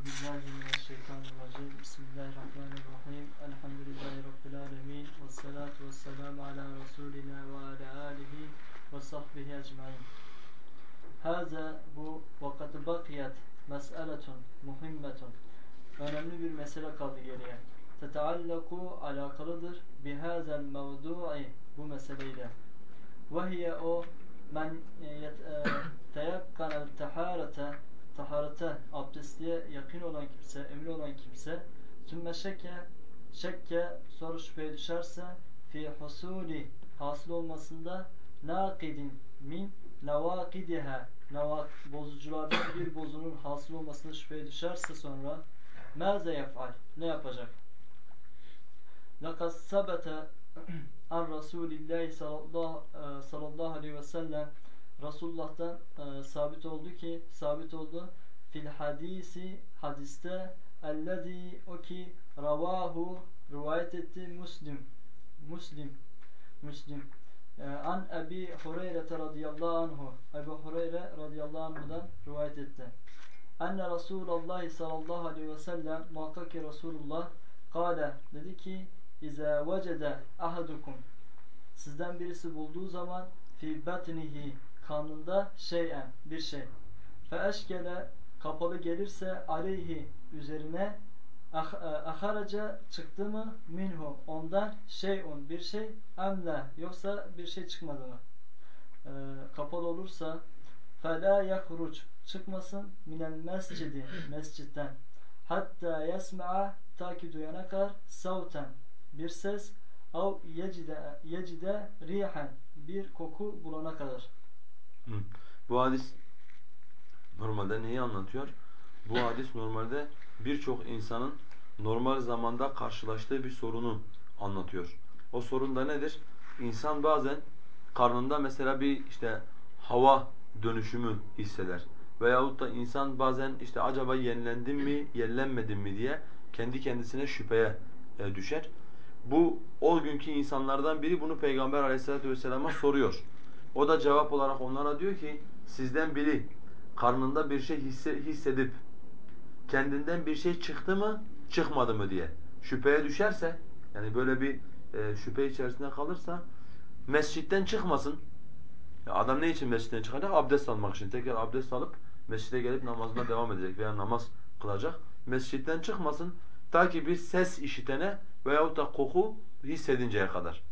Euzubillahimineşşeytanirracim. Bismillahirrahmanirrahim. Elhamdülillahi Rabbil alemin. Ve salatu ve selamu ala Resulina ve ala alihi ve sahbihi ecmain. Haza bu vakat bakiyet mes'eletun muhimmetun. Önemli bir mesele kaldı geriye. Teteallaku alakalıdır bihazel mevdu'i bu meseleyle. Ve o men e, teyakkanel teharete taharete, abdestliğe yakın olan kimse, emin olan kimse sümme şekke, şekke soru şüpheye düşerse fi husuli hasıl olmasında nakidin min navakidiha navak, bozuculardan bir bozunun hasıl olmasında şüpheye düşerse sonra maze yef'al ne yapacak? Lakas sabete an Resulillahi sallallahu aleyhi ve sellem Resulullah'tan e, sabit oldu ki sabit oldu. Fil hadisi hadiste ellezî o ki ravahu rivayet etti Müslim. Müslim. Müslim. E, an Ebi Hureyre radıyallahu anhu. Ebu Hureyre radıyallahu anhu'dan rivayet etti. Enne Resulullah sallallahu aleyhi ve sellem muhakkak ki Resulullah kâle dedi ki İzâ vecede ahadukum. Sizden birisi bulduğu zaman fi batnihi karnında şeyen bir şey. Fe eşkele kapalı gelirse aleyhi üzerine ah, e, aharaca çıktı mı minhu ondan şeyun bir şey emle yoksa bir şey çıkmadı mı? E, kapalı olursa fela yahruc çıkmasın minel mescidi mescitten hatta yesma'a ta ki duyana kadar savten bir ses av yecide, yecide rihen bir koku bulana kadar. Bu hadis normalde neyi anlatıyor? Bu hadis normalde birçok insanın normal zamanda karşılaştığı bir sorunu anlatıyor. O sorun da nedir? İnsan bazen karnında mesela bir işte hava dönüşümü hisseder. Veyahut da insan bazen işte acaba yenilendim mi, yenilenmedim mi diye kendi kendisine şüpheye e, düşer. Bu o günkü insanlardan biri bunu Peygamber aleyhissalatu vesselama soruyor. O da cevap olarak onlara diyor ki sizden biri karnında bir şey hisse, hissedip kendinden bir şey çıktı mı çıkmadı mı diye şüpheye düşerse yani böyle bir e, şüphe içerisinde kalırsa mescitten çıkmasın. Ya adam ne için mescitten çıkacak? Abdest almak için. Tekrar abdest alıp mescide gelip namazına devam edecek veya namaz kılacak. Mescitten çıkmasın ta ki bir ses işitene veyahut da koku hissedinceye kadar.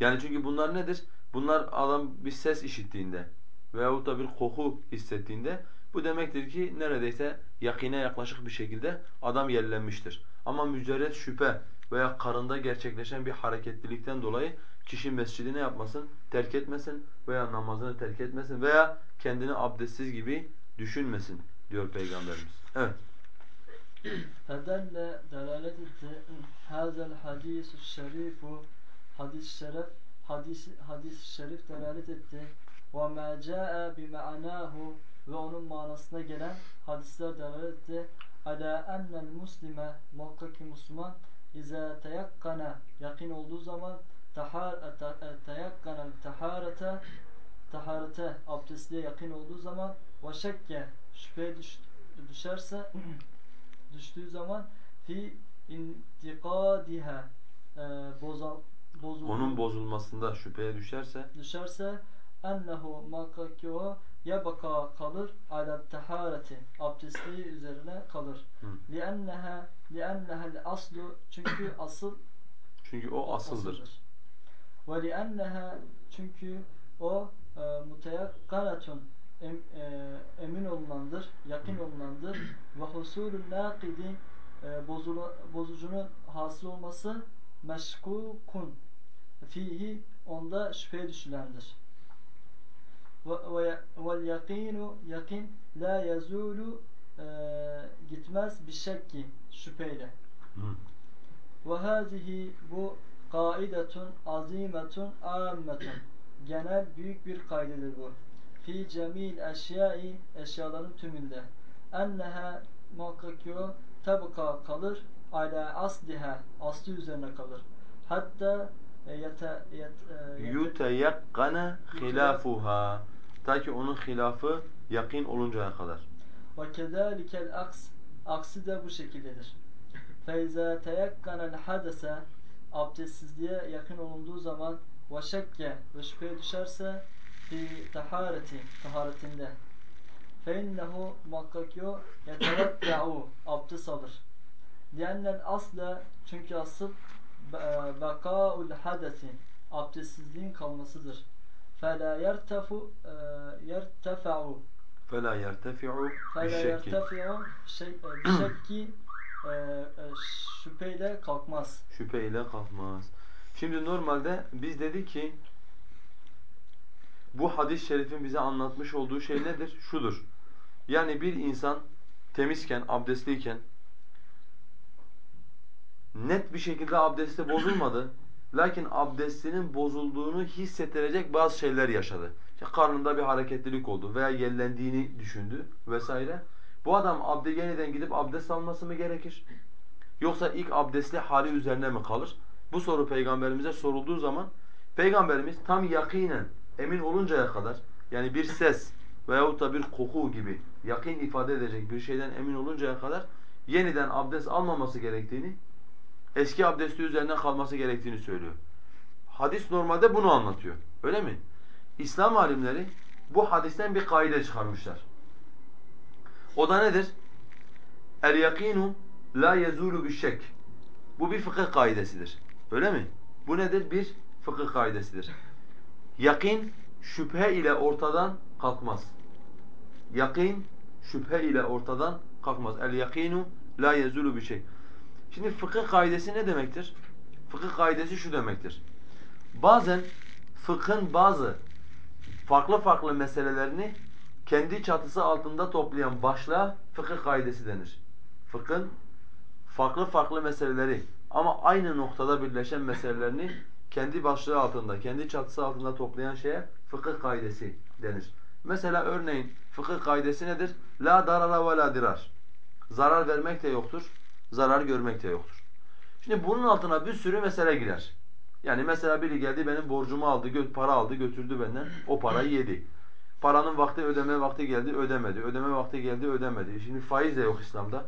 Yani çünkü bunlar nedir? Bunlar adam bir ses işittiğinde veyahut da bir koku hissettiğinde bu demektir ki neredeyse yakine yaklaşık bir şekilde adam yerlenmiştir. Ama mücerret şüphe veya karında gerçekleşen bir hareketlilikten dolayı kişi mescidi yapmasın? Terk etmesin veya namazını terk etmesin veya kendini abdestsiz gibi düşünmesin diyor Peygamberimiz. Evet. Fedelle delalet etti hazel hadisu şerifu hadis şeref hadis hadis şerif delalet etti. ve ma caa bi ma'nahu ve onun manasına gelen hadisler delalet etti. ala ennel muslime muhakkak ki Müslüman iza teyakkana yakin olduğu zaman tahar teyakkana taharete taharete abdestliğe yakın olduğu zaman ve şekke şüpheye düşerse düştüğü zaman fi intikadiha e, bozal, bozul, onun bozulmasında şüpheye düşerse düşerse ennehu muhakkak ki o ya baka kalır ala tahareti abdestliği üzerine kalır. Lienneha liennehel aslu çünkü asıl çünkü o asıldır. asıldır. Ve lienneha çünkü o e, muteyakkanetun em, e, emin olunandır, yakın olunandır. Ve husulun nakidi e, bozucunun hasıl olması meşkukun fihi onda şüpheye düşülendir. Vel yakinu yakin la yazulu e, gitmez bir şekki şüpheyle. Ve hazihi bu kaidetun azimetun ammetun genel büyük bir kaydedir bu fi cemil eşyai eşyaların tümünde. Enneha muhakkak ki o tabka kalır ala asliha aslı üzerine kalır. Hatta e, e, yuteyakkane hilafuha ta ki onun hilafı yakin oluncaya kadar. Ve kezalikel aks aksi de bu şekildedir. Feyza teyakkanel hadese abdestsizliğe yakın olunduğu zaman ve şekke ve şüpheye düşerse fi tahareti taharetinde fe innehu muhakkak yo yeteratta'u abdest alır. Diyenden asla çünkü asıl vekâul e, hadesin abdestsizliğin kalmasıdır. Fela yertefu e, yertefa'u Fela yertefi'u Fela yertefi'u şey, e, şekki şüpheyle kalkmaz. Şüpheyle kalkmaz. Şimdi normalde biz dedik ki bu hadis-i şerifin bize anlatmış olduğu şey nedir? Şudur. Yani bir insan temizken, abdestliyken net bir şekilde abdesti bozulmadı. Lakin abdestinin bozulduğunu hissettirecek bazı şeyler yaşadı. İşte karnında bir hareketlilik oldu veya yerlendiğini düşündü vesaire. Bu adam abde yeniden gidip abdest alması mı gerekir? Yoksa ilk abdestli hali üzerine mi kalır? Bu soru peygamberimize sorulduğu zaman peygamberimiz tam yakinen emin oluncaya kadar yani bir ses veyahut da bir koku gibi yakin ifade edecek bir şeyden emin oluncaya kadar yeniden abdest almaması gerektiğini, eski abdesti üzerine kalması gerektiğini söylüyor. Hadis normalde bunu anlatıyor. Öyle mi? İslam alimleri bu hadisten bir kaide çıkarmışlar. O da nedir? El yakinu la yezulu şek. Bu bir fıkıh kaidesidir. Öyle mi? Bu nedir? Bir fıkıh kaidesidir. Yakin şüphe ile ortadan kalkmaz. Yakin şüphe ile ortadan kalkmaz. El yakinu la yezulu şek. Şimdi fıkıh kaidesi ne demektir? Fıkıh kaidesi şu demektir. Bazen fıkhın bazı farklı farklı meselelerini kendi çatısı altında toplayan başlığa fıkıh kaidesi denir. Fıkhın farklı farklı meseleleri ama aynı noktada birleşen meselelerini kendi başlığı altında, kendi çatısı altında toplayan şeye fıkıh kaidesi denir. Mesela örneğin fıkıh kaidesi nedir? La darara ve la dirar. Zarar vermek de yoktur, zarar görmek de yoktur. Şimdi bunun altına bir sürü mesele girer. Yani mesela biri geldi benim borcumu aldı, para aldı, götürdü benden. O parayı yedi. Paranın vakti ödeme vakti geldi, ödemedi. Ödeme vakti geldi, ödemedi. Şimdi faiz de yok İslam'da.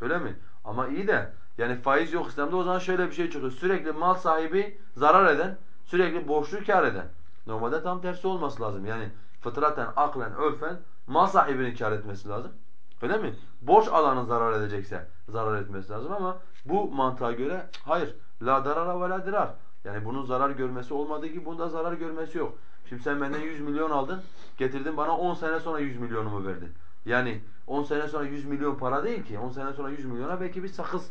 Öyle mi? Ama iyi de yani faiz yok İslam'da o zaman şöyle bir şey çıkıyor. Sürekli mal sahibi zarar eden, sürekli borçlu kar eden. Normalde tam tersi olması lazım. Yani fıtraten, aklen, örfen mal sahibinin kar etmesi lazım. Öyle mi? Borç alanın zarar edecekse zarar etmesi lazım ama bu mantığa göre hayır. La darara ve la dirar. Yani bunun zarar görmesi olmadığı gibi bunda zarar görmesi yok. Şimdi sen benden 100 milyon aldın, getirdin bana 10 sene sonra 100 milyonumu verdin. Yani 10 sene sonra 100 milyon para değil ki. 10 sene sonra 100 milyona belki bir sakız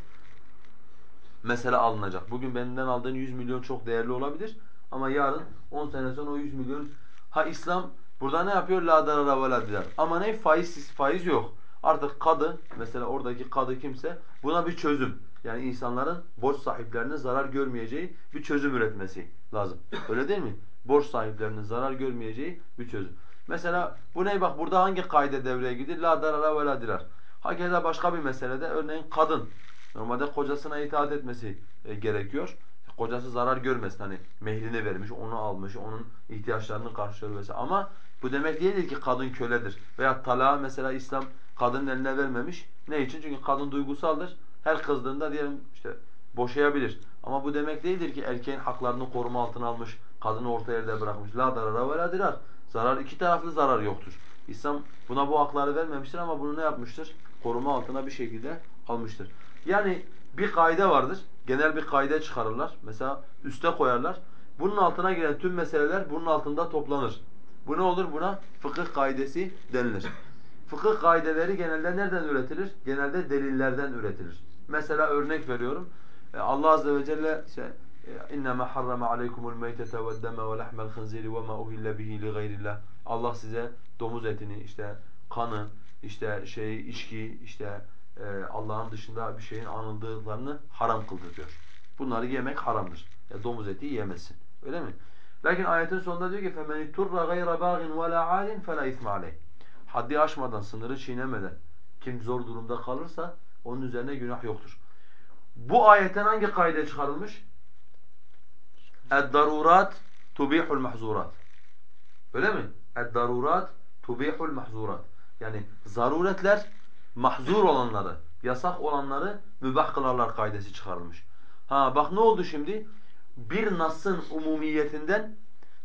mesela alınacak. Bugün benden aldığın 100 milyon çok değerli olabilir ama yarın 10 sene sonra o 100 milyon ha İslam burada ne yapıyor? La darara ve la dirar. Ama ne faizsiz faiz yok. Artık kadı mesela oradaki kadı kimse buna bir çözüm. Yani insanların borç sahiplerinin zarar görmeyeceği bir çözüm üretmesi lazım. Öyle değil mi? Borç sahiplerinin zarar görmeyeceği bir çözüm. Mesela bu ne bak burada hangi kaide devreye gidiyor? La darara ve la dirar. Hakeza başka bir meselede örneğin kadın normalde kocasına itaat etmesi e, gerekiyor. Kocası zarar görmesin hani mehrini vermiş, onu almış, onun ihtiyaçlarını karşılıyor vesaire. Ama bu demek değildir ki kadın köledir. Veya talağı mesela İslam kadının eline vermemiş. Ne için? Çünkü kadın duygusaldır. Her kızdığında diyelim işte boşayabilir. Ama bu demek değildir ki erkeğin haklarını koruma altına almış, kadını orta yerde bırakmış. La darara ve la dirar. Zarar iki taraflı zarar yoktur. İslam buna bu hakları vermemiştir ama bunu ne yapmıştır? Koruma altına bir şekilde almıştır. Yani bir kaide vardır. Genel bir kaide çıkarırlar. Mesela üste koyarlar. Bunun altına giren tüm meseleler bunun altında toplanır. Bu ne olur? Buna fıkıh kaidesi denilir. Fıkıh kaideleri genelde nereden üretilir? Genelde delillerden üretilir. Mesela örnek veriyorum. E, Allah azze ve celle işte اِنَّمَا حَرَّمَ عَلَيْكُمُ الْمَيْتَةَ وَالدَّمَ وَلَحْمَ الْخِنْزِيرِ وَمَا اُهِلَّ بِهِ لِغَيْرِ اللّٰهِ Allah size domuz etini, işte kanı, işte şey içki, işte e, Allah'ın dışında bir şeyin anıldıklarını haram kıldı diyor. Bunları yemek haramdır. Ya domuz eti yemezsin. Öyle mi? Lakin ayetin sonunda diyor ki فَمَنِ تُرَّ غَيْرَ بَاغٍ وَلَا عَالٍ فَلَا اِثْمَ عَلَيْهِ Haddi aşmadan, sınırı çiğnemeden kim zor durumda kalırsa onun üzerine günah yoktur. Bu ayetten hangi kaide çıkarılmış? اَدْدَرُورَاتِ تُبِيحُ الْمَحْزُورَاتِ Öyle mi? اَدْدَرُورَاتِ تُبِيحُ الْمَحْزُورَاتِ Yani zaruretler mahzur olanları, yasak olanları mübah kılarlar kaidesi çıkarılmış. Ha bak ne oldu şimdi? Bir nasın umumiyetinden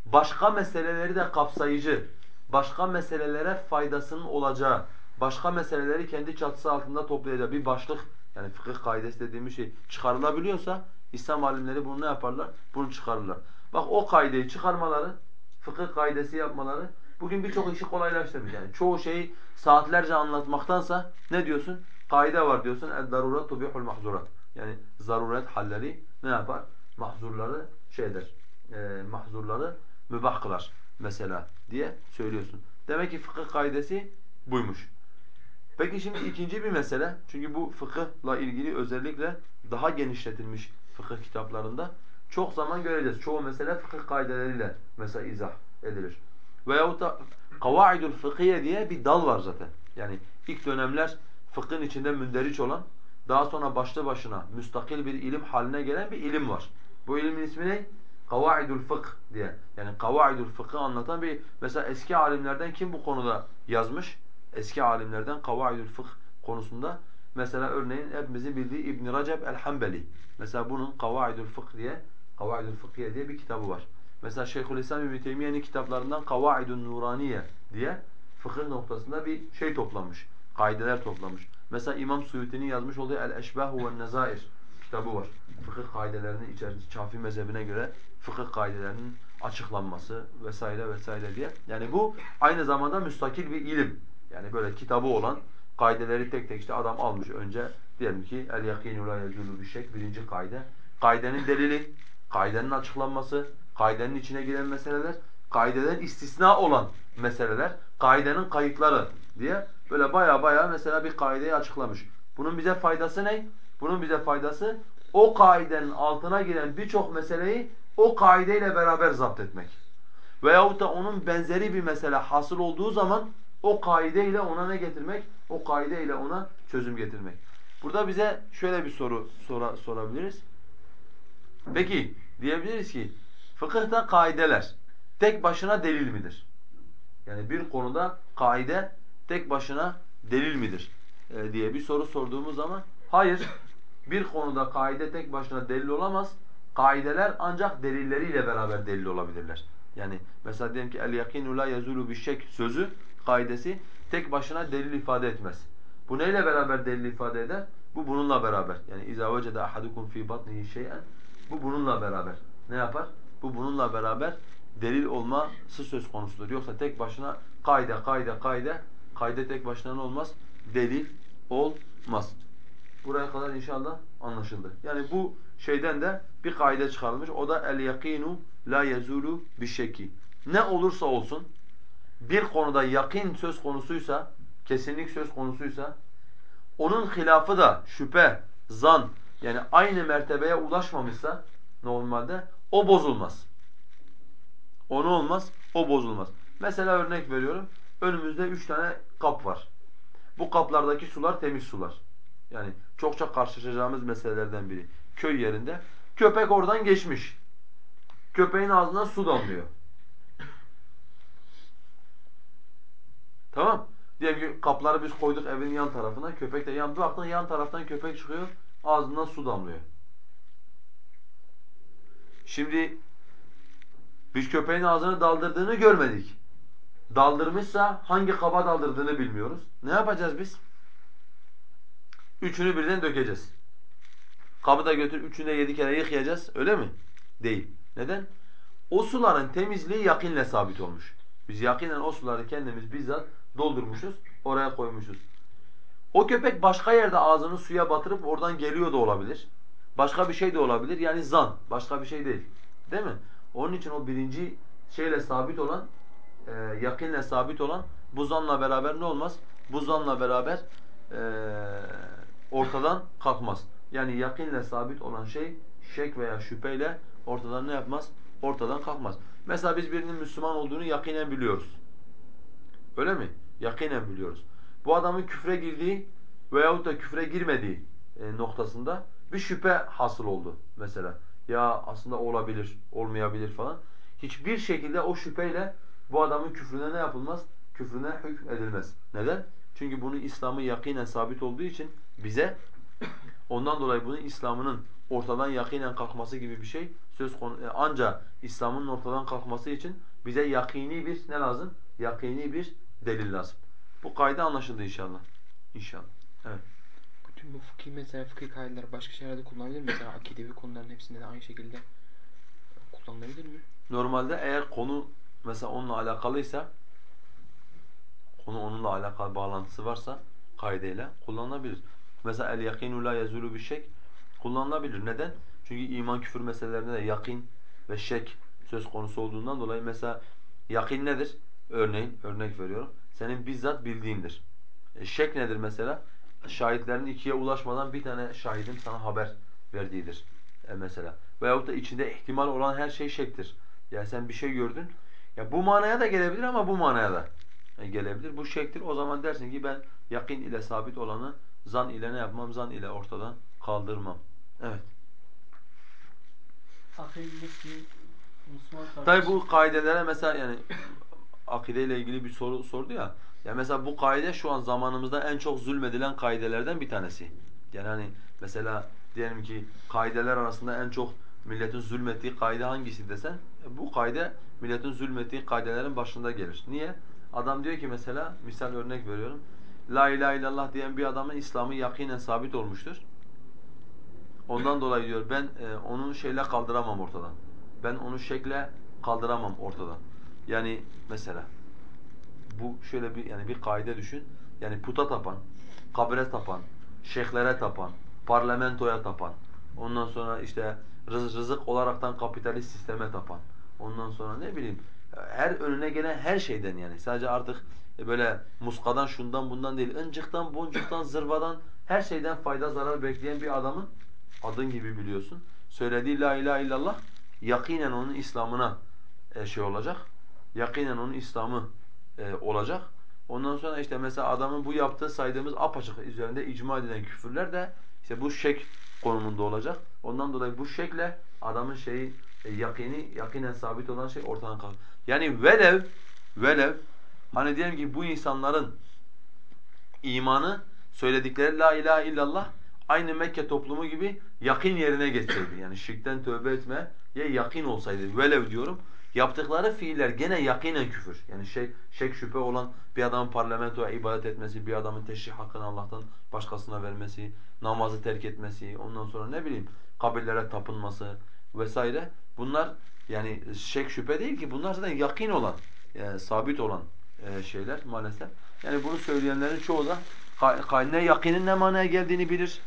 başka meseleleri de kapsayıcı, başka meselelere faydasının olacağı, başka meseleleri kendi çatısı altında toplayacağı bir başlık yani fıkıh kaidesi dediğimiz şey çıkarılabiliyorsa İslam alimleri bunu ne yaparlar? Bunu çıkarırlar. Bak o kaideyi çıkarmaları, fıkıh kaidesi yapmaları bugün birçok işi kolaylaştırmış. Yani çoğu şeyi saatlerce anlatmaktansa ne diyorsun? Kaide var diyorsun. El-darurat tubihul mahzurat. Yani zaruret halleri ne yapar? Mahzurları şey eder. E, mahzurları mübah kılar mesela diye söylüyorsun. Demek ki fıkıh kaidesi buymuş. Peki şimdi ikinci bir mesele. Çünkü bu fıkıhla ilgili özellikle daha genişletilmiş fıkıh kitaplarında çok zaman göreceğiz. Çoğu mesele fıkıh kaideleriyle mesela izah edilir. Veyahut da kavaidul fıkhiye diye bir dal var zaten. Yani ilk dönemler fıkhın içinde münderiç olan, daha sonra başlı başına müstakil bir ilim haline gelen bir ilim var. Bu ilimin ismi ne? Kavaidul fıkh diye. Yani kavaidul fıkhı anlatan bir mesela eski alimlerden kim bu konuda yazmış? Eski alimlerden kavaidul fıkh konusunda mesela örneğin hepimizin bildiği İbn Recep el-Hanbeli. Mesela bunun Kavaidul Fıkh diye Kavaidul Fıkhiye diye bir kitabı var. Mesela Şeyhülislam İbn Teymiyye'nin kitaplarından Kavaidun Nuraniye diye fıkıh noktasında bir şey toplamış. Kaideler toplamış. Mesela İmam Suyuti'nin yazmış olduğu El-Eşbahu ve Nezair kitabı var. Fıkıh kaidelerinin içerisinde Şafii mezhebine göre fıkıh kaidelerinin açıklanması vesaire vesaire diye. Yani bu aynı zamanda müstakil bir ilim. Yani böyle kitabı olan kaideleri tek tek işte adam almış önce diyelim ki el yakinu la yezulu bir şek birinci kaide. Kaidenin delili, kaidenin açıklanması, kaidenin içine giren meseleler, kaideden istisna olan meseleler, kaidenin kayıtları diye böyle baya baya mesela bir kaideyi açıklamış. Bunun bize faydası ne? Bunun bize faydası o kaidenin altına giren birçok meseleyi o kaideyle beraber zapt etmek. Veyahut da onun benzeri bir mesele hasıl olduğu zaman o kaideyle ona ne getirmek? O kaideyle ona çözüm getirmek. Burada bize şöyle bir soru sora, sorabiliriz. Peki diyebiliriz ki fıkıhta kaideler tek başına delil midir? Yani bir konuda kaide tek başına delil midir e, diye bir soru sorduğumuz zaman hayır bir konuda kaide tek başına delil olamaz. Kaideler ancak delilleriyle beraber delil olabilirler. Yani mesela diyelim ki el yakinu la yazulu bişek sözü kaidesi tek başına delil ifade etmez. Bu neyle beraber delil ifade eder? Bu bununla beraber. Yani iza vecede ahadukum fi batnihi şey'en bu bununla beraber. Ne yapar? Bu bununla beraber delil olması söz konusudur. Yoksa tek başına kaide kaide kaide kaide tek başına ne olmaz? Delil olmaz. Buraya kadar inşallah anlaşıldı. Yani bu şeyden de bir kaide çıkarılmış. O da el yakinu la yazulu bişekki. Ne olursa olsun bir konuda yakin söz konusuysa, kesinlik söz konusuysa onun hilafı da şüphe, zan yani aynı mertebeye ulaşmamışsa normalde o bozulmaz. O ne olmaz? O bozulmaz. Mesela örnek veriyorum. Önümüzde üç tane kap var. Bu kaplardaki sular temiz sular. Yani çokça karşılaşacağımız meselelerden biri. Köy yerinde. Köpek oradan geçmiş. Köpeğin ağzına su damlıyor. Tamam. Diyelim ki kapları biz koyduk evin yan tarafına. Köpek de yan, bir baktın yan taraftan köpek çıkıyor. Ağzından su damlıyor. Şimdi biz köpeğin ağzını daldırdığını görmedik. Daldırmışsa hangi kaba daldırdığını bilmiyoruz. Ne yapacağız biz? Üçünü birden dökeceğiz. Kabı da götür üçünü de yedi kere yıkayacağız. Öyle mi? Değil. Neden? O suların temizliği yakinle sabit olmuş. Biz yakinen o suları kendimiz bizzat doldurmuşuz, oraya koymuşuz. O köpek başka yerde ağzını suya batırıp oradan geliyor da olabilir. Başka bir şey de olabilir. Yani zan. Başka bir şey değil. Değil mi? Onun için o birinci şeyle sabit olan, e, yakinle sabit olan bu zanla beraber ne olmaz? Bu zanla beraber e, ortadan kalkmaz. Yani yakinle sabit olan şey şek veya şüpheyle ortadan ne yapmaz? Ortadan kalkmaz. Mesela biz birinin Müslüman olduğunu yakinen biliyoruz. Öyle mi? Yakinen biliyoruz. Bu adamın küfre girdiği veyahut da küfre girmediği e, noktasında bir şüphe hasıl oldu mesela. Ya aslında olabilir, olmayabilir falan. Hiçbir şekilde o şüpheyle bu adamın küfrüne ne yapılmaz? Küfrüne hükm edilmez. Neden? Çünkü bunu İslam'ı yakinen sabit olduğu için bize ondan dolayı bunun İslam'ının ortadan yakinen kalkması gibi bir şey söz konu e, ancak İslam'ın ortadan kalkması için bize yakini bir ne lazım? Yakini bir delil lazım. Bu kaide anlaşıldı inşallah. İnşallah. Evet. Bütün bu fıkhi mesela fıkhi kaideler başka şeylerde kullanılabilir mi? Mesela akidevi konuların hepsinde de aynı şekilde kullanılabilir mi? Normalde eğer konu mesela onunla alakalıysa konu onunla alakalı bağlantısı varsa kaideyle kullanılabilir. Mesela el yakinu la yazulu bir şek kullanılabilir. Neden? Çünkü iman küfür meselelerinde de yakin ve şek söz konusu olduğundan dolayı mesela yakin nedir? Örneğin örnek veriyorum. Senin bizzat bildiğindir. E, şek nedir mesela? Şahitlerin ikiye ulaşmadan bir tane şahidin sana haber verdiğidir e, mesela. Veyahut da içinde ihtimal olan her şey şektir. Yani sen bir şey gördün. Ya bu manaya da gelebilir ama bu manaya da e, gelebilir. Bu şektir. O zaman dersin ki ben yakin ile sabit olanı zan ile ne yapmam? Zan ile ortadan kaldırmam. Evet. Tabi bu kaidelere mesela yani akideyle ilgili bir soru sordu ya. Ya mesela bu kaide şu an zamanımızda en çok zulmedilen kaidelerden bir tanesi. Yani hani mesela diyelim ki kaideler arasında en çok milletin zulmettiği kaide hangisi desen e, bu kaide milletin zulmettiği kaidelerin başında gelir. Niye? Adam diyor ki mesela misal örnek veriyorum. La ilahe illallah diyen bir adamın İslam'ı yakinen sabit olmuştur. Ondan dolayı diyor ben e, onu şeyle kaldıramam ortadan. Ben onu şekle kaldıramam ortadan. Yani mesela bu şöyle bir yani bir kaide düşün. Yani puta tapan, kabre tapan, şeyhlere tapan, parlamentoya tapan. Ondan sonra işte rız rızık olaraktan kapitalist sisteme tapan. Ondan sonra ne bileyim her önüne gelen her şeyden yani. Sadece artık böyle muskadan şundan bundan değil. Incıktan, boncuktan, zırvadan her şeyden fayda zarar bekleyen bir adamın adın gibi biliyorsun. Söylediği la ilahe illallah yakinen onun İslam'ına e, şey olacak. Yakinen onun İslam'ı e, olacak. Ondan sonra işte mesela adamın bu yaptığı saydığımız apaçık üzerinde icma edilen küfürler de işte bu şek konumunda olacak. Ondan dolayı bu şekle adamın şeyi e, yakini, yakinen sabit olan şey ortadan kalkar. Yani velev, velev hani diyelim ki bu insanların imanı söyledikleri la ilahe illallah aynı Mekke toplumu gibi yakin yerine geçseydi. Yani şirkten tövbe etmeye yakin olsaydı. Velev diyorum. Yaptıkları fiiller gene yakinen küfür. Yani şey, şek şüphe olan bir adamın parlamentoya ibadet etmesi, bir adamın teşrih hakkını Allah'tan başkasına vermesi, namazı terk etmesi, ondan sonra ne bileyim kabirlere tapınması vesaire. Bunlar yani şek şüphe değil ki bunlar zaten yakin olan, yani sabit olan e, şeyler maalesef. Yani bunu söyleyenlerin çoğu da ne yakinin ne manaya geldiğini bilir,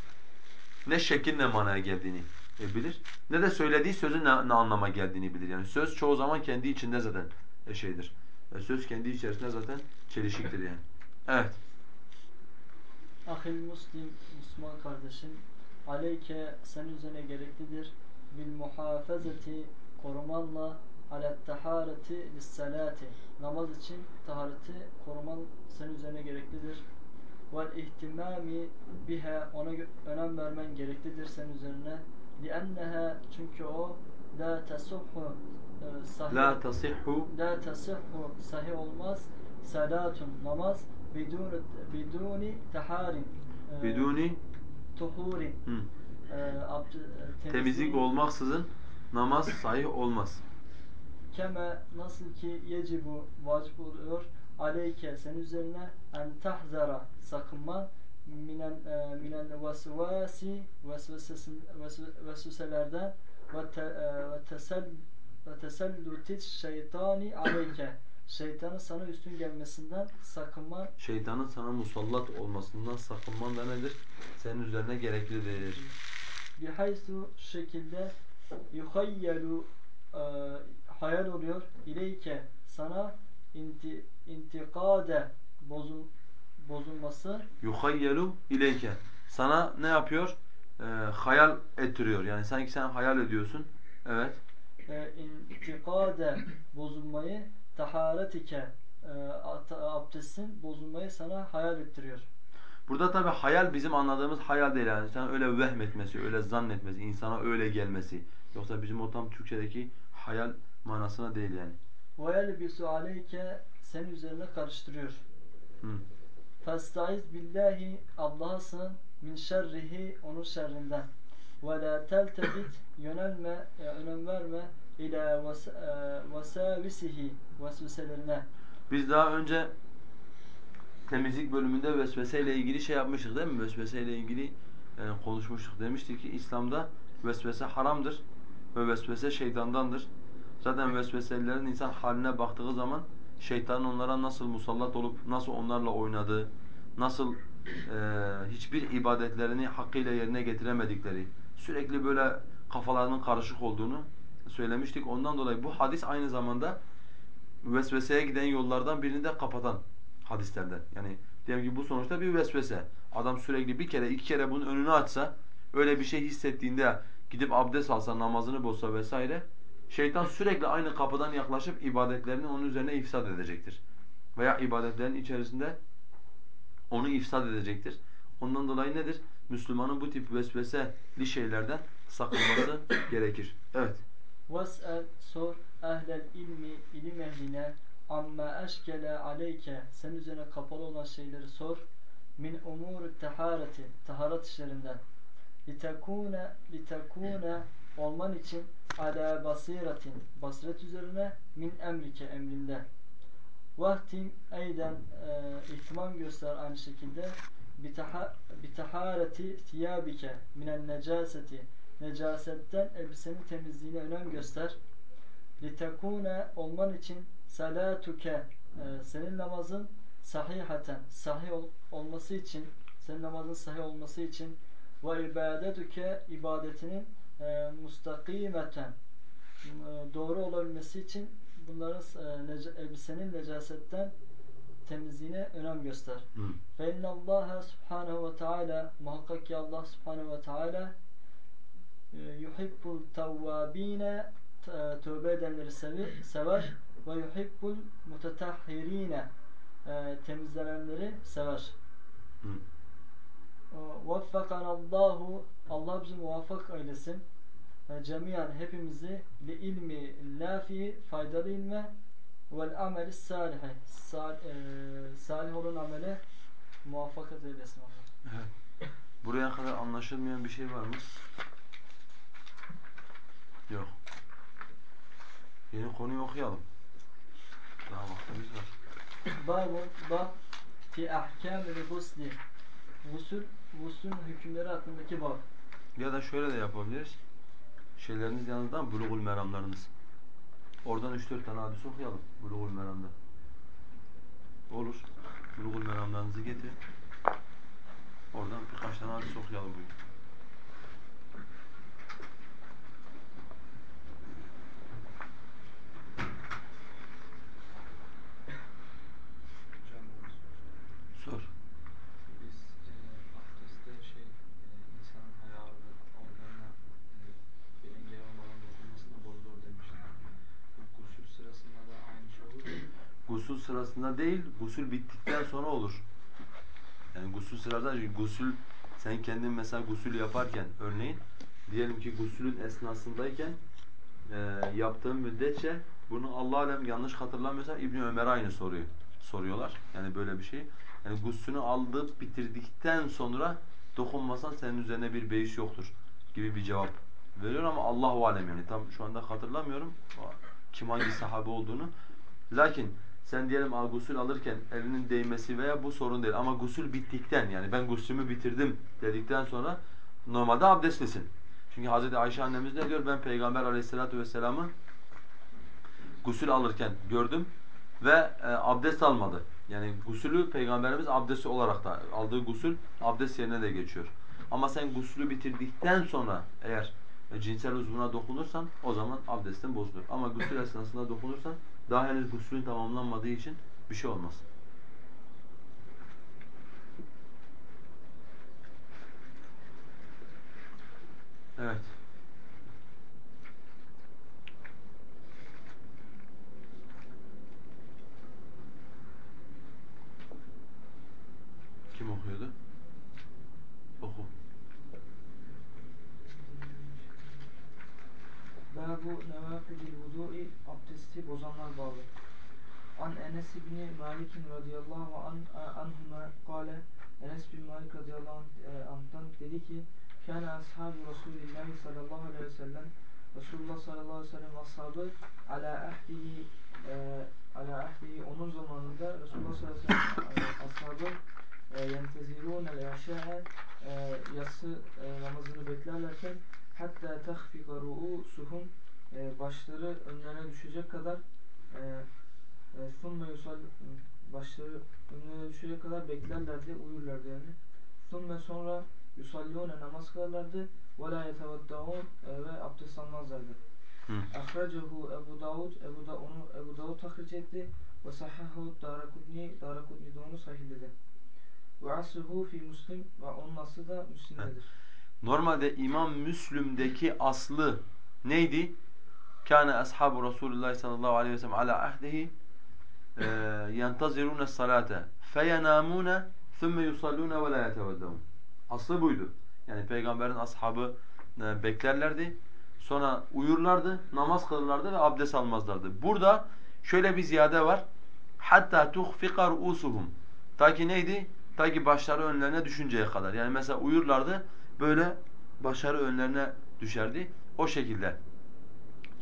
ne şekin ne manaya geldiğini e, bilir, ne de söylediği sözün ne, ne anlama geldiğini bilir. Yani söz çoğu zaman kendi içinde zaten e, şeydir. E, söz kendi içerisinde zaten çelişiktir yani. Evet. Ahil Müslim, Müslüman kardeşim. Aleyke senin üzerine gereklidir. Bil muhafazati korumanla alet tahareti lissalati namaz için tahareti koruman senin üzerine gereklidir. Vel ihtimami biha ona önem vermen gereklidir senin üzerine. Lienneha çünkü o la tasihhu e, sahih La tasihhu la tasihhu sahih olmaz. Salatun namaz bidun biduni taharin e, biduni tuhurin e, temizlik olmaksızın namaz sahih olmaz. Keme nasıl ki yecibu vacip oluyor aleyke senin üzerine en tahzara sakınma minen e, minen vesvasi vesveselerden ve te, e, ve tesel ve tesellutit şeytani aleyke şeytanın sana üstün gelmesinden sakınman Şeytanın sana musallat olmasından sakınman da nedir? Senin üzerine gereklidir. bihaysu şekilde yuhayyelu e, hayal oluyor ileyke sana inti, intikade bozun, bozulması Yuhayyelu ileyke. Sana ne yapıyor? Ee, hayal ettiriyor. Yani sanki sen hayal ediyorsun. Evet. e, intikade bozulmayı taharetike e, abdestin bozulmayı sana hayal ettiriyor. Burada tabi hayal bizim anladığımız hayal değil yani. Sen öyle vehmetmesi, öyle zannetmesi, insana öyle gelmesi. Yoksa bizim o tam Türkçedeki hayal manasına değil yani. Yelbisu aleyke senin üzerine karıştırıyor. Festaiz billahi Allah'a sığın min şerrihi onun şerrinden. Ve la teltefit yönelme, e, önem verme ila vasavisihi vesveselerine. Biz daha önce temizlik bölümünde vesveseyle ilgili şey yapmıştık değil mi? Vesveseyle ilgili e, konuşmuştuk. Demiştik ki İslam'da vesvese haramdır ve vesvese şeytandandır. Zaten vesveselilerin insan haline baktığı zaman şeytanın onlara nasıl musallat olup nasıl onlarla oynadığı, nasıl e, hiçbir ibadetlerini hakkıyla yerine getiremedikleri, sürekli böyle kafalarının karışık olduğunu söylemiştik. Ondan dolayı bu hadis aynı zamanda vesveseye giden yollardan birini de kapatan hadislerden. Yani diyelim ki bu sonuçta bir vesvese. Adam sürekli bir kere iki kere bunun önünü açsa, öyle bir şey hissettiğinde gidip abdest alsa, namazını bozsa vesaire, şeytan sürekli aynı kapıdan yaklaşıp ibadetlerini onun üzerine ifsad edecektir. Veya ibadetlerin içerisinde onu ifsad edecektir. Ondan dolayı nedir? Müslümanın bu tip vesveseli şeylerden sakınması gerekir. Evet. Ves'el sor ehlel ilmi ilim ehline amma eşkele aleyke sen üzerine kapalı olan şeyleri sor min umuru tahareti taharat işlerinden litekune litekune olman için ala basiretin basiret üzerine min emrike emrinde. Vahtim eyden e, ihtimam göster aynı şekilde. Bitaha- bitahareti thiyabike minen necaseti. Necasetten elbisenin temizliğine önem göster. Litekune olman için salatuke e, senin namazın sahihaten sahih ol- olması için senin namazın sahih olması için. Ve ibadetuke ibadetinin e, mustakimeten e, doğru olabilmesi için bunların e, nece- elbisenin necasetten temizliğine önem göster. Fe innallaha subhanehu ve teala muhakkak ki Allah subhanehu ve teala e, yuhibbul tevvabine t- tövbe edenleri sevi- sever ve yuhibbul mutetahhirine e, temizlenenleri sever. Hı. Veffakanallahu Allah bizi muvaffak eylesin. Cemiyen hepimizi li ilmi nafi faydalı ilme vel ameli salihi sal, e, salih olan amele muvaffakat eylesin Allah. Evet. Buraya kadar anlaşılmayan bir şey var mı? Yok. Yeni konuyu okuyalım. Daha vaktimiz var. Babun bab fi ahkamil gusli Gusül, guslün hükümleri hakkındaki bab. Ya da şöyle de yapabiliriz. Şeyleriniz yanınızda mı? Bulugul meramlarınız. Oradan 3-4 tane hadis okuyalım. Bulugul meramda. Olur. Bulugul meramlarınızı getirin. Oradan birkaç tane hadis okuyalım bugün. Sor. biz e, abdestte şey e, insanın haya organına e, bir engel olmadan dokunmasına bozulur demiştik. Bu gusül sırasında da aynı şey olur mu? Gusül sırasında değil, gusül bittikten sonra olur. Yani gusül sırasında, çünkü gusül, sen kendin mesela gusül yaparken örneğin, diyelim ki gusülün esnasındayken e, yaptığın müddetçe bunu Allah alem yanlış hatırlamıyorsam İbn Ömer aynı soruyu soruyorlar. Yani böyle bir şey. Yani guslünü aldıp bitirdikten sonra dokunmasan senin üzerine bir beis yoktur gibi bir cevap veriyor ama Allahu alem yani tam şu anda hatırlamıyorum kim hangi sahabe olduğunu. Lakin sen diyelim "Aa, gusül alırken elinin değmesi veya bu sorun değil ama gusül bittikten yani ben guslümü bitirdim dedikten sonra normalde abdestlisin. Çünkü Hazreti Ayşe annemiz ne diyor? Ben Peygamber Aleyhisselatü vesselam'ı gusül alırken gördüm ve e, abdest almadı. Yani gusülü Peygamberimiz abdesti olarak da aldığı gusül abdest yerine de geçiyor. Ama sen gusülü bitirdikten sonra eğer cinsel uzvuna dokunursan o zaman abdestin bozulur. Ama gusül esnasında dokunursan daha henüz gusülün tamamlanmadığı için bir şey olmaz. Evet. Kim okuyordu? Oku. Babu nevafidil vudu'i abdesti bozanlar babı. An Enes bin Malik radıyallahu an, anhuma kâle Enes bin Malik radıyallahu anh, anh'tan dedi ki Kâne ashabu Resulillahi sallallahu aleyhi ve sellem Resulullah sallallahu aleyhi ve sellem ashabı ala ahdihi e, ala ahdihi onun zamanında Resulullah sallallahu aleyhi ve sellem e, ashabı e, yentezirûne l-eşâ'e yatsı e, namazını beklerlerken hatta tahfika ru'usuhum e, başları önlerine düşecek kadar e, thumme yusal başları önlerine düşecek kadar beklerlerdi, uyurlardı yani. Thumme sonra yusallûne namaz kılarlardı ve la yeteveddaûn ve abdest almazlardı. Ahracahu Ebu Davud, Ebu da onu Ebu Davud tahric etti ve sahahu Darakutni, Darakutni de onu sahihledi. Ve asluhu fi Müslim ve onun aslı da Müslim'dedir. Normalde İmam Müslüm'deki aslı neydi? Kâne ashabu Resulullah sallallahu aleyhi ve sellem ala ahdihi yentazirûne salate feyenâmûne thumme yusallûne ve la yeteveddûn. Aslı buydu. Yani peygamberin ashabı e, beklerlerdi. Sonra uyurlardı, namaz kılırlardı ve abdest almazlardı. Burada şöyle bir ziyade var. Hatta tuhfika ru'usuhum. Ta ki neydi? Ta ki başları önlerine düşünceye kadar. Yani mesela uyurlardı, böyle başları önlerine düşerdi. O şekilde.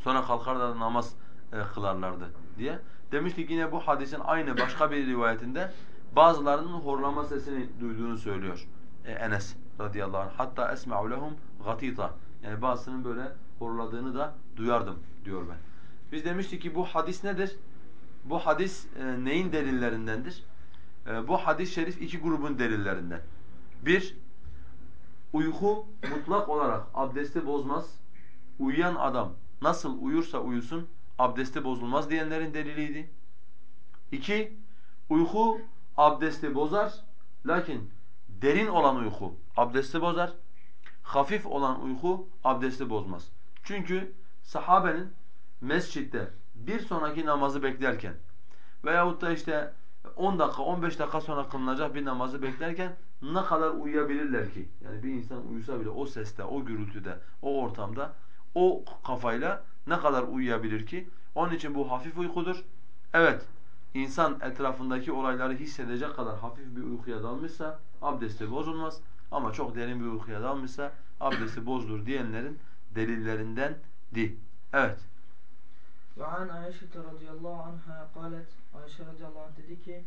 Sonra kalkarlardı namaz e, kılarlardı diye. Demiştik yine bu hadisin aynı başka bir rivayetinde bazılarının horlama sesini duyduğunu söylüyor e, Enes radıyallahu anh. Hatta esma'u lehum gatita. Yani bazısının böyle horladığını da duyardım diyor ben. Biz demiştik ki bu hadis nedir? Bu hadis e, neyin delillerindendir? E, bu hadis şerif iki grubun delillerinden. Bir, uyku mutlak olarak abdesti bozmaz. Uyuyan adam nasıl uyursa uyusun abdesti bozulmaz diyenlerin deliliydi. İki, uyku abdesti bozar. Lakin derin olan uyku abdesti bozar. Hafif olan uyku abdesti bozmaz. Çünkü sahabenin mescitte bir sonraki namazı beklerken veyahut da işte 10 dakika 15 dakika sonra kılınacak bir namazı beklerken ne kadar uyuyabilirler ki? Yani bir insan uyusa bile o seste, o gürültüde, o ortamda o kafayla ne kadar uyuyabilir ki? Onun için bu hafif uykudur. Evet, insan etrafındaki olayları hissedecek kadar hafif bir uykuya dalmışsa abdesti bozulmaz. Ama çok derin bir uykuya dalmışsa abdesti bozulur diyenlerin delillerinden di. Evet. Ve an Ayşe radıyallahu anha قالت Ayşe radıyallahu anh dedi ki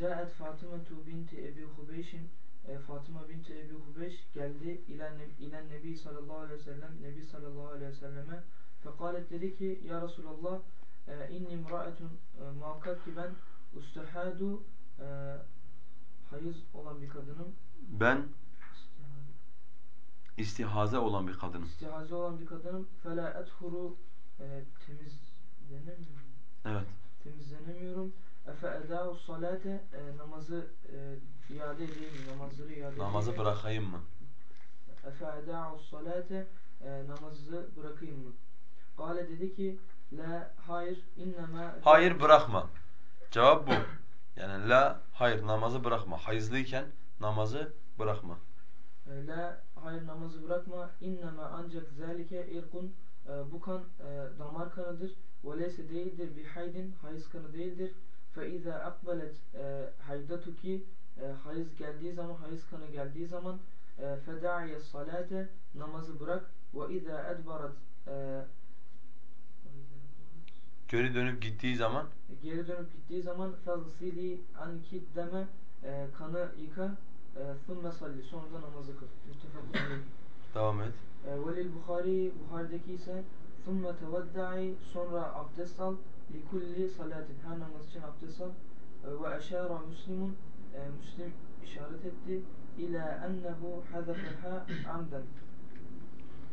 Caet Fatıma binti Ebi Hubeyş'in e, Fatıma binti Ebi Hubeyş geldi ilen, ilen Nebi sallallahu aleyhi ve sellem Nebi sallallahu aleyhi ve selleme fekalet dedi ki Ya Resulallah e, inni mraetun e, muhakkak ki ben ustahadu e, hayız olan bir kadınım ben istihaze olan bir kadınım. İstihaze olan bir kadınım. Fela ethuru e, temizlenemiyorum. Evet. Temizlenemiyorum. Efe edâ'u salate e, namazı e, iade edeyim mi? Namazları iade Namazı bırakayım mı? Efe edâ'u salate e, namazı bırakayım mı? Gale dedi ki la hayır innema Hayır bırakma. Cevap bu. Yani la hayır namazı bırakma. Hayızlıyken namazı bırakma. E, la hayır namazı bırakma. İnneme ancak zalike irkun bu kan damar kanıdır. Ve değildir bir haydin hayız kanı değildir. Fe iza akbalet haydatuki hayız geldiği zaman hayız kanı geldiği zaman feda'iye salate namazı bırak ve iza edbarat geri dönüp gittiği zaman geri dönüp gittiği zaman fagsili anki deme kanı yıka ثُمَّ salli sonra da namazı kıl. Muttefakun aleyh. Devam et. Velil Bukhari, Buhari'deki ise ثُمَّ تَوَدَّعِ sonra abdest al likulli salatin her namaz için abdest al ve eşara Müslimun Müslim işaret etti ila ennehu hazafeha amden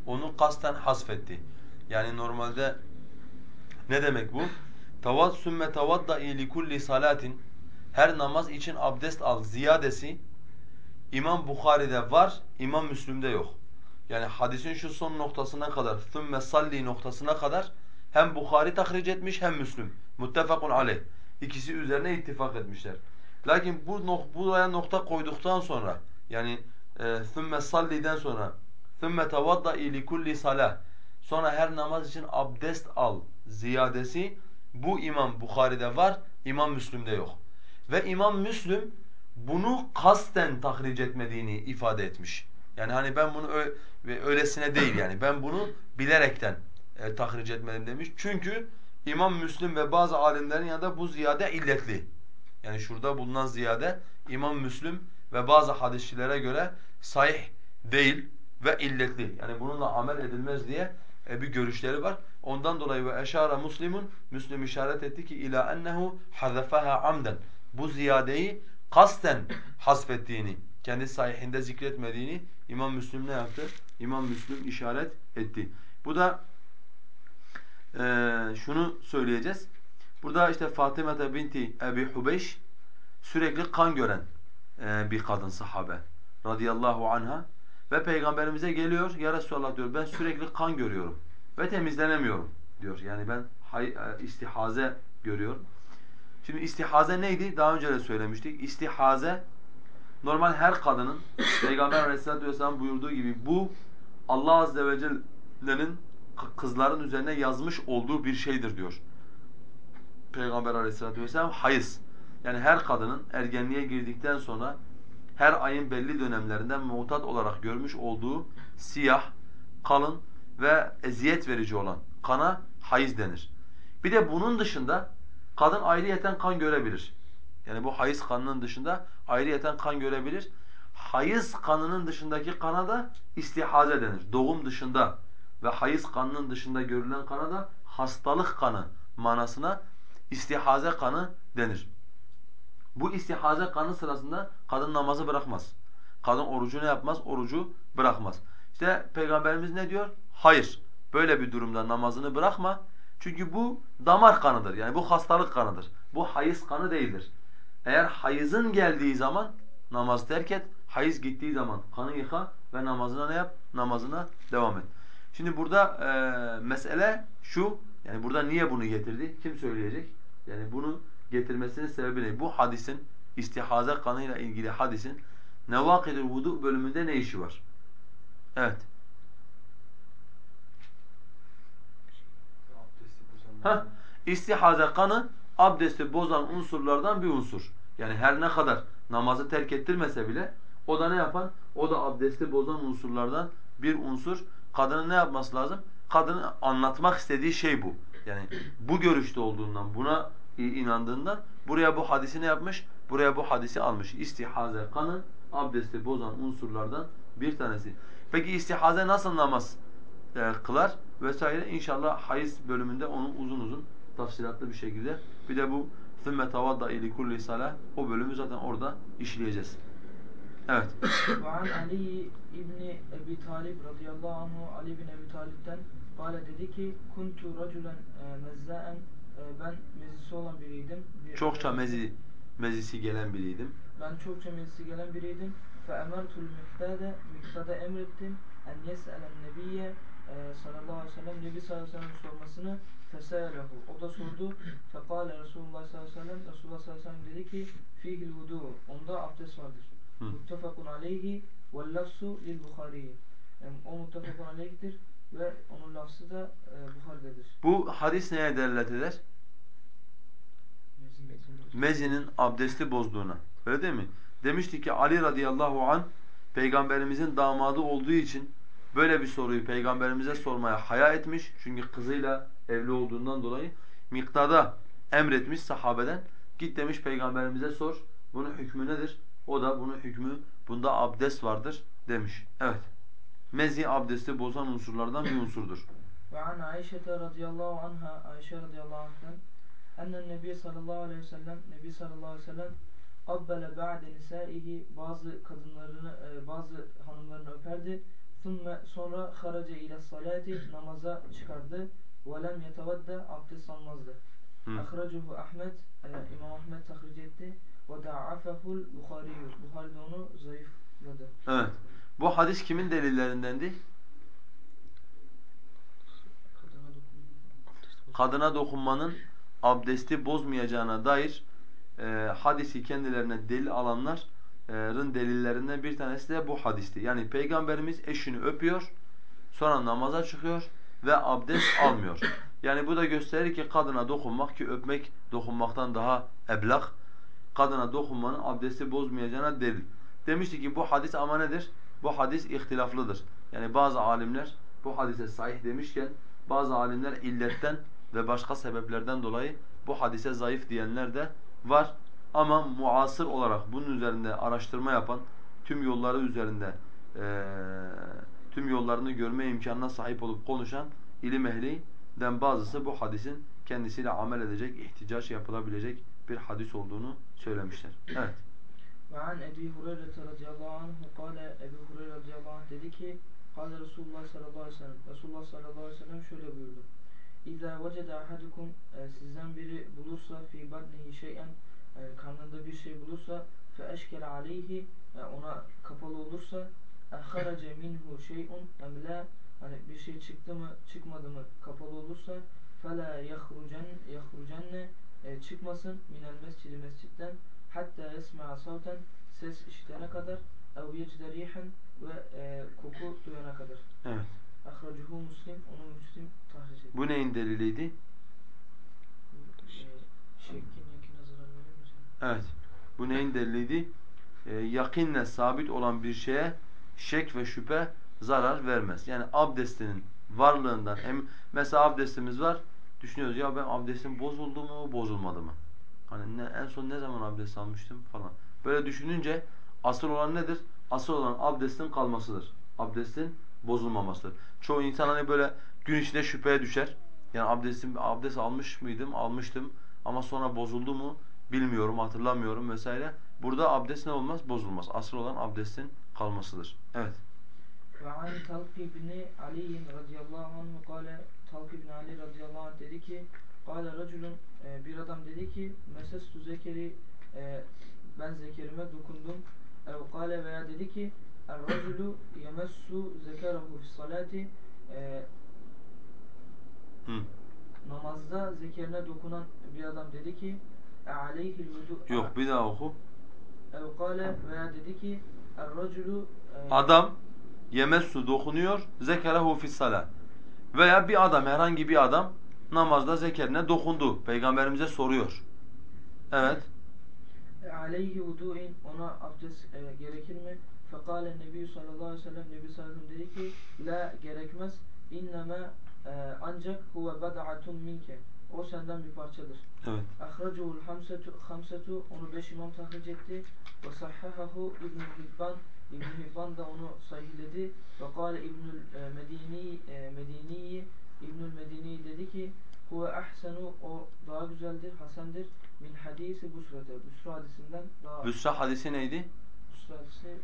onu kasten hasfetti. Yani normalde ne demek bu? Tavad sümme tavadda li kulli salatin her namaz için abdest al ziyadesi İmam Bukhari'de var, İmam Müslim'de yok. Yani hadisin şu son noktasına kadar, ثُمَّ salli noktasına kadar hem Bukhari tahric etmiş hem Müslim. Muttefakun aleyh. İkisi üzerine ittifak etmişler. Lakin bu nok buraya nokta koyduktan sonra yani ثُمَّ salli'den sonra ثُمَّ تَوَضَّئِ لِكُلِّ salah sonra her namaz için abdest al ziyadesi bu İmam Bukhari'de var, İmam Müslim'de yok. Ve İmam Müslim bunu kasten tahric etmediğini ifade etmiş. Yani hani ben bunu ö öylesine değil yani ben bunu bilerekten e, tahric etmedim demiş. Çünkü İmam Müslim ve bazı alimlerin yanında bu ziyade illetli. Yani şurada bulunan ziyade İmam Müslim ve bazı hadisçilere göre sahih değil ve illetli. Yani bununla amel edilmez diye e, bir görüşleri var. Ondan dolayı ve eşara Müslimun Müslim işaret etti ki ila ennehu hazafaha amden. Bu ziyadeyi kasten hasfettiğini, kendi sahihinde zikretmediğini İmam Müslim ne yaptı? İmam Müslim işaret etti. Bu da şunu söyleyeceğiz. Burada işte Fatıma binti Ebi Hubeyş sürekli kan gören e, bir kadın sahabe radıyallahu anha ve peygamberimize geliyor ya Resulallah diyor ben sürekli kan görüyorum ve temizlenemiyorum diyor. Yani ben e, istihaze görüyorum. Şimdi istihaze neydi? Daha önce de söylemiştik. İstihaze normal her kadının Peygamber Aleyhisselatü Vesselam buyurduğu gibi bu Allah Azze ve Celle'nin kızların üzerine yazmış olduğu bir şeydir diyor. Peygamber Aleyhisselatü Vesselam hayız. Yani her kadının ergenliğe girdikten sonra her ayın belli dönemlerinden mutat olarak görmüş olduğu siyah, kalın ve eziyet verici olan kana hayız denir. Bir de bunun dışında kadın ayrıyeten kan görebilir. Yani bu hayız kanının dışında ayrıyeten kan görebilir. Hayız kanının dışındaki kana da istihaze denir. Doğum dışında ve hayız kanının dışında görülen kana da hastalık kanı manasına istihaze kanı denir. Bu istihaze kanı sırasında kadın namazı bırakmaz. Kadın orucu ne yapmaz? Orucu bırakmaz. İşte Peygamberimiz ne diyor? Hayır. Böyle bir durumda namazını bırakma. Çünkü bu damar kanıdır. Yani bu hastalık kanıdır. Bu hayız kanı değildir. Eğer hayızın geldiği zaman namaz terk et. Hayız gittiği zaman kanı yıka ve namazına ne yap? Namazına devam et. Şimdi burada e, mesele şu. Yani burada niye bunu getirdi? Kim söyleyecek? Yani bunu getirmesinin sebebi ne? Bu hadisin istihaze kanıyla ilgili hadisin nevakidül vudu bölümünde ne işi var? Evet. İstihaze kanı abdesti bozan unsurlardan bir unsur. Yani her ne kadar namazı terk ettirmese bile o da ne yapan? O da abdesti bozan unsurlardan bir unsur Kadının ne yapması lazım? Kadının anlatmak istediği şey bu. Yani bu görüşte olduğundan, buna inandığından buraya bu hadisi ne yapmış? Buraya bu hadisi almış. İstihaze kanı abdesti bozan unsurlardan bir tanesi. Peki istihaze nasıl namaz e, kılar vesaire? İnşallah hayız bölümünde onu uzun uzun tafsilatlı bir şekilde bir de bu ثُمَّ تَوَضَّ اِلِ كُلِّ صَلَةٍ O bölümü zaten orada işleyeceğiz. Evet. Ve an Ali İbni Ebi Talib radıyallahu anhu Ali bin Ebi Talib'den Bale dedi ki kuntu raculen e, mezzaen e, ben mezisi olan biriydim. Bir, çokça mezi, mezisi gelen biriydim. Ben çokça mezisi gelen biriydim. Fe emertul mihdade mihdada emrettim. En yes'elen nebiyye e, sallallahu aleyhi ve sellem Nebi sallallahu aleyhi ve sellem sormasını feselehu. O da sordu. Fekale Resulullah sallallahu aleyhi ve sellem Resulullah sallallahu aleyhi ve sellem dedi ki fihil vudu. Onda abdest vardır. Muttefakun aleyhi vel lafzu lil Bukhari. Yani o muttefakun aleyhtir ve onun lafzı da e, Bukhari'dedir. Bu hadis neye delalet eder? Mezinin abdesti bozduğuna. Öyle değil mi? Demişti ki Ali radıyallahu an peygamberimizin damadı olduğu için böyle bir soruyu peygamberimize sormaya haya etmiş. Çünkü kızıyla evli olduğundan dolayı miktada emretmiş sahabeden. Git demiş peygamberimize sor. Bunun hükmü nedir? O da bunun hükmü bunda abdest vardır demiş. Evet. Mezi abdesti bozan unsurlardan bir unsurdur. Ve an Ayşe radıyallahu anha Ayşe radıyallahu anh'tan ennen Nebi sallallahu aleyhi ve sellem Nebi sallallahu aleyhi ve sellem kabbele ba'de nisaihi bazı kadınlarını e, bazı hanımlarını öperdi. Thumme sonra harace ile salati namaza çıkardı. Ve lem yetevadde abdest almazdı. Ahracuhu Ahmet e, İmam Ahmet tahric etti. Ve da'afehul Bukhari. Bukhari de onu zayıfladı. Evet. Bu hadis kimin delillerindendi? Kadına dokunmanın abdesti bozmayacağına dair e, hadisi kendilerine delil alanların delillerinden bir tanesi de bu hadisti. Yani Peygamberimiz eşini öpüyor, sonra namaza çıkıyor ve abdest almıyor. Yani bu da gösterir ki kadına dokunmak ki öpmek dokunmaktan daha eblak. Kadına dokunmanın abdesti bozmayacağına delil. Demişti ki bu hadis ama nedir? Bu hadis ihtilaflıdır. Yani bazı alimler bu hadise sahih demişken bazı alimler illetten ve başka sebeplerden dolayı bu hadise zayıf diyenler de var. Ama muasır olarak bunun üzerinde araştırma yapan, tüm yolları üzerinde eee, tüm yollarını görme imkanına sahip olup konuşan ilim ehlinden bazısı bu hadisin kendisiyle amel edecek, ihticaç yapılabilecek bir hadis olduğunu söylemişler. Evet. Ve an Ebi Hureyre radıyallahu anh kâle Ebu Hureyre radıyallahu anh dedi ki Kâle Resulullah sallallahu aleyhi ve sellem Resulullah sallallahu aleyhi ve sellem şöyle buyurdu. İzâ vecede ahadukum e, sizden biri bulursa fi badnihi şey'en e, karnında bir şey bulursa fe eşkele aleyhi e, ona kapalı olursa eharace minhu şey'un em la hani bir şey çıktı mı çıkmadı mı kapalı olursa fela yahrucen yahrucenne çıkmasın minel mescidi mescitten hatta yesma'a savten ses işitene kadar ev yecde rihen ve e, koku duyana kadar. Evet. Ahracuhu Müslim, onu Müslim tahriş etti. Bu neyin deliliydi? E, şekkin yakine zarar canım? Evet. Bu neyin deliliydi? Ee, yakinle sabit olan bir şeye şek ve şüphe zarar vermez. Yani abdestinin varlığından mesela abdestimiz var. Düşünüyoruz ya ben abdestim bozuldu mu, bozulmadı mı? Hani ne, en son ne zaman abdest almıştım falan. Böyle düşününce asıl olan nedir? Asıl olan abdestin kalmasıdır. Abdestin bozulmamasıdır. Çoğu insan hani böyle gün içinde şüpheye düşer. Yani abdestim abdest almış mıydım? Almıştım. Ama sonra bozuldu mu? Bilmiyorum, hatırlamıyorum vesaire. Burada abdest ne olmaz? Bozulmaz. Asıl olan abdestin kalmasıdır. Evet. Ve an Talq ibn Ali radıyallahu anh kâle Talq ibn Ali radıyallahu anh dedi ki Kâle raculun e, bir adam dedi ki Mesestu zekeri e, ben zekerime dokundum. Ev kâle veya dedi ki Er raculu yemessu zekerahu fis salati e, Hı. namazda zekerine dokunan bir adam dedi ki "E aleyhil vudu Yok bir daha oku. ev kâle veya dedi ki Er raculu e, Adam yemessu dokunuyor zekerehu fis salah. Veya bir adam herhangi bir adam namazda zekerine dokundu. Peygamberimize soruyor. Evet. Aleyhi vudu'in ona abdest e, gerekir mi? Fekale Nebi sallallahu aleyhi ve sellem Nebi sallallahu aleyhi ve sellem dedi ki la gerekmez inneme e, ancak huve bad'atun minke o senden bir parçadır. Evet. Ahracuhul hamsetu, hamsetu onu beş imam tahric etti ve sahhahahu İbn Hibban İbn Hibban da onu sahihledi ve kâle İbnül e, Medini e, Medini İbnül Medini dedi ki huve ahsenu o daha güzeldir, hasendir min hadisi Busra'da. Busra hadisinden daha Büsra hadisi neydi? Busra hadisi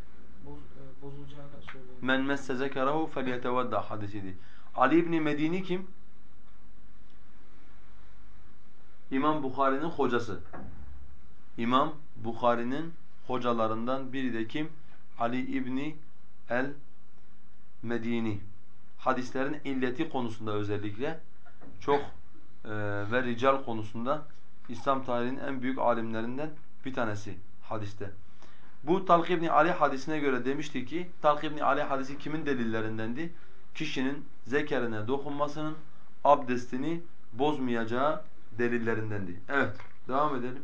boz, e, bozulacağını söylüyor. Men messe zekerehu felyetevedda hadisiydi. Ali İbni Medini kim? İmam Bukhari'nin hocası. İmam Bukhari'nin hocalarından biri de kim? Ali İbni el Medini. Hadislerin illeti konusunda özellikle çok e, ve rical konusunda İslam tarihinin en büyük alimlerinden bir tanesi hadiste. Bu Talq ibn Ali hadisine göre demişti ki Talq ibn Ali hadisi kimin delillerindendi? Kişinin zekerine dokunmasının abdestini bozmayacağı delillerindendi. Evet, devam edelim.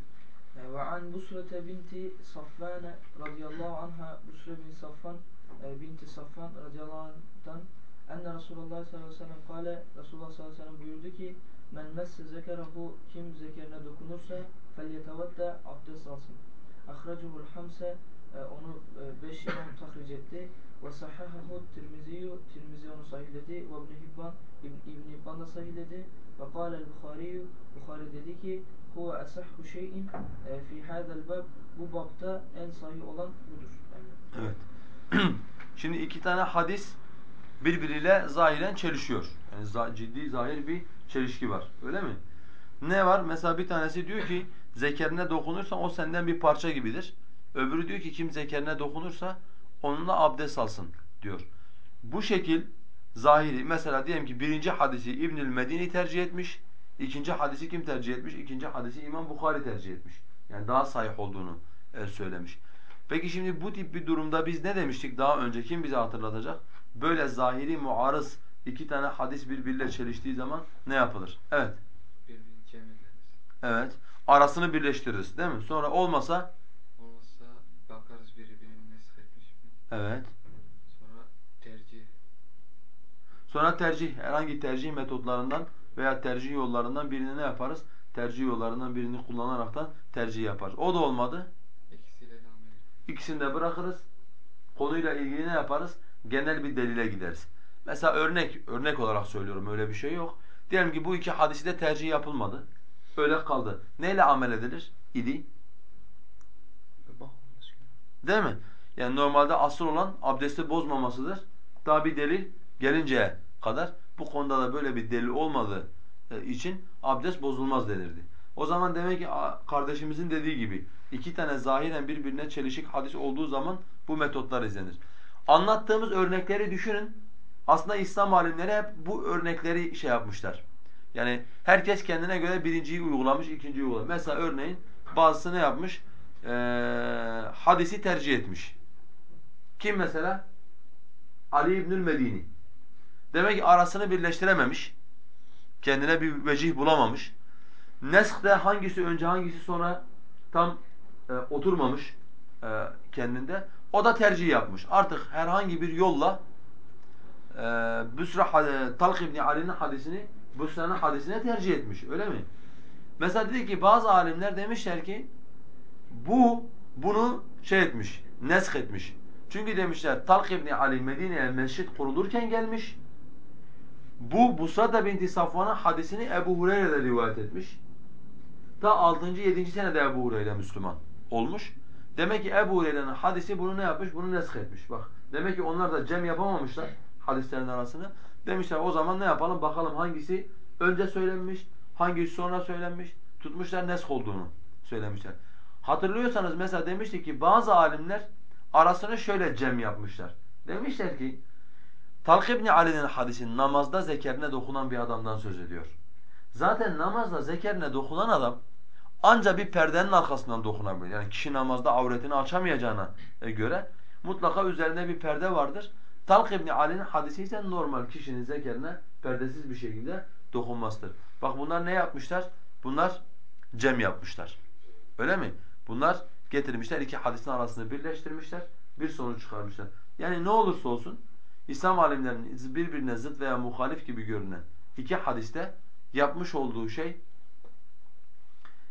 E, Ve an Busra'te binti Safvan radıyallahu anha Busra bin Safvan e, binti Safvan radıyallahu anh'tan enne Resulullah sallallahu aleyhi ve sellem kâle Resulullah sallallahu aleyhi ve sellem buyurdu ki men messe zekerahu kim zekerine dokunursa felyetevedde abdest alsın. Ahracuhul hamse e, onu e, beş imam tahric etti. Ve sahahahu Tirmiziyu Tirmizi onu sahihledi. Ve İbn Hibban İbn, İbn Hibban da sahihledi. Ve kâle'l Bukhariyu Bukhari dedi ki huve esahhu şeyin fi hadal bab bu babda en sahih olan budur. Evet. Şimdi iki tane hadis birbiriyle zahiren çelişiyor. Yani ciddi zahir bir çelişki var. Öyle mi? Ne var? Mesela bir tanesi diyor ki zekerine dokunursan o senden bir parça gibidir. Öbürü diyor ki kim zekerine dokunursa onunla abdest alsın diyor. Bu şekil zahiri mesela diyelim ki birinci hadisi İbnül Medini tercih etmiş. İkinci hadisi kim tercih etmiş? İkinci hadisi İmam Bukhari tercih etmiş. Yani daha sahih olduğunu e, söylemiş. Peki şimdi bu tip bir durumda biz ne demiştik daha önce? Kim bize hatırlatacak? Böyle zahiri muarız iki tane hadis birbiriyle çeliştiği zaman ne yapılır? Evet. Evet. Arasını birleştiririz değil mi? Sonra olmasa Olmazsa bakarız biri birini nesk etmiş mi? evet. Sonra tercih. Sonra tercih, herhangi tercih metotlarından veya tercih yollarından birini ne yaparız? Tercih yollarından birini kullanaraktan tercih yaparız. O da olmadı. İkisini de bırakırız. Konuyla ilgili ne yaparız? Genel bir delile gideriz. Mesela örnek, örnek olarak söylüyorum öyle bir şey yok. Diyelim ki bu iki hadisi de tercih yapılmadı. Öyle kaldı. Neyle amel edilir? İdi. Değil mi? Yani normalde asıl olan abdesti bozmamasıdır. Daha bir delil gelinceye kadar. Bu konuda da böyle bir delil olmadığı e, için abdest bozulmaz denirdi. O zaman demek ki kardeşimizin dediği gibi iki tane zahiren birbirine çelişik hadis olduğu zaman bu metotlar izlenir. Anlattığımız örnekleri düşünün. Aslında İslam alimleri hep bu örnekleri şey yapmışlar. Yani herkes kendine göre birinciyi uygulamış, ikinciyi uygulamış. Mesela örneğin bazısı ne yapmış? Ee, hadisi tercih etmiş. Kim mesela? Ali İbnül Medini. Demek ki arasını birleştirememiş. Kendine bir vecih bulamamış. Nesk'te hangisi önce hangisi sonra tam e, oturmamış e, kendinde. O da tercih yapmış. Artık herhangi bir yolla e, Büsra, Talq İbni Ali'nin hadisini Büsra'nın hadisine tercih etmiş. Öyle mi? Mesela dedi ki bazı alimler demişler ki bu bunu şey etmiş, nesk etmiş. Çünkü demişler Talq İbni Ali Medine'ye mescit kurulurken gelmiş. Bu Busrata binti Safvan'ın hadisini Ebu Hureyre'de rivayet etmiş. Ta 6. 7. senede Ebu Hureyre Müslüman olmuş. Demek ki Ebu Hureyre'nin hadisi bunu ne yapmış? Bunu nesk etmiş. Bak. Demek ki onlar da cem yapamamışlar hadislerin arasını. Demişler o zaman ne yapalım? Bakalım hangisi önce söylenmiş, hangisi sonra söylenmiş. Tutmuşlar nesk olduğunu söylemişler. Hatırlıyorsanız mesela demiştik ki bazı alimler arasını şöyle cem yapmışlar. Demişler ki Talq ibn Ali'nin hadisi namazda zekerine dokunan bir adamdan söz ediyor. Zaten namazda zekerine dokunan adam anca bir perdenin arkasından dokunabilir. Yani kişi namazda avretini açamayacağına göre mutlaka üzerinde bir perde vardır. Talq ibn Ali'nin hadisi ise normal kişinin zekerine perdesiz bir şekilde dokunmasıdır. Bak bunlar ne yapmışlar? Bunlar cem yapmışlar. Öyle mi? Bunlar getirmişler iki hadisin arasını birleştirmişler. Bir sonuç çıkarmışlar. Yani ne olursa olsun İslam alimlerinin birbirine zıt veya muhalif gibi görünen iki hadiste yapmış olduğu şey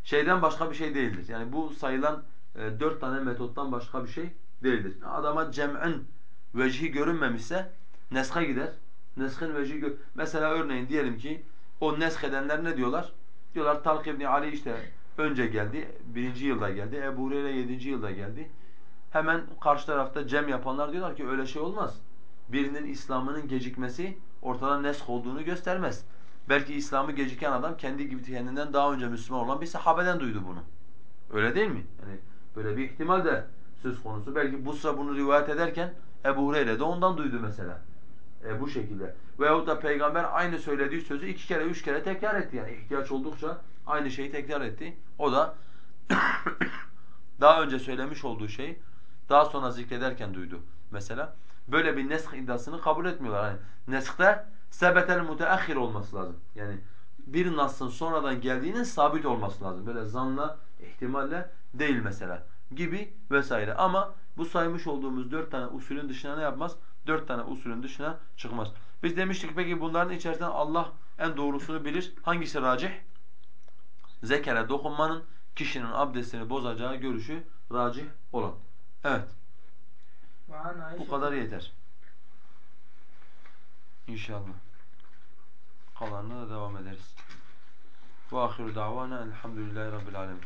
şeyden başka bir şey değildir. Yani bu sayılan e, dört tane metottan başka bir şey değildir. Adama cem'in vecihi görünmemişse neska gider. Neskin vecihi gör Mesela örneğin diyelim ki o nesk edenler ne diyorlar? Diyorlar Talq ibn Ali işte önce geldi, birinci yılda geldi. Ebu Hureyre yedinci yılda geldi. Hemen karşı tarafta cem yapanlar diyorlar ki öyle şey olmaz. Birinin İslam'ının gecikmesi ortada nesk olduğunu göstermez. Belki İslam'ı geciken adam kendi gibi kendinden daha önce Müslüman olan bir sahabeden duydu bunu. Öyle değil mi? Yani böyle bir ihtimal de söz konusu. Belki Busra bunu rivayet ederken Ebu Hureyre de ondan duydu mesela. E, bu şekilde. Veyahut da peygamber aynı söylediği sözü iki kere, üç kere tekrar etti. Yani ihtiyaç oldukça aynı şeyi tekrar etti. O da daha önce söylemiş olduğu şeyi daha sonra zikrederken duydu mesela. Böyle bir nesk iddiasını kabul etmiyorlar. Yani neskte sebetel müteahhir olması lazım. Yani bir nasın sonradan geldiğinin sabit olması lazım. Böyle zanla, ihtimalle değil mesela gibi vesaire. Ama bu saymış olduğumuz dört tane usulün dışına ne yapmaz? Dört tane usulün dışına çıkmaz. Biz demiştik peki bunların içerisinden Allah en doğrusunu bilir. Hangisi racih? Zekere dokunmanın kişinin abdestini bozacağı görüşü racih olan. Evet. Bu kadar yeter. İnşallah. Kalanına da devam ederiz. Ve ahiru davana elhamdülillahi rabbil alemin.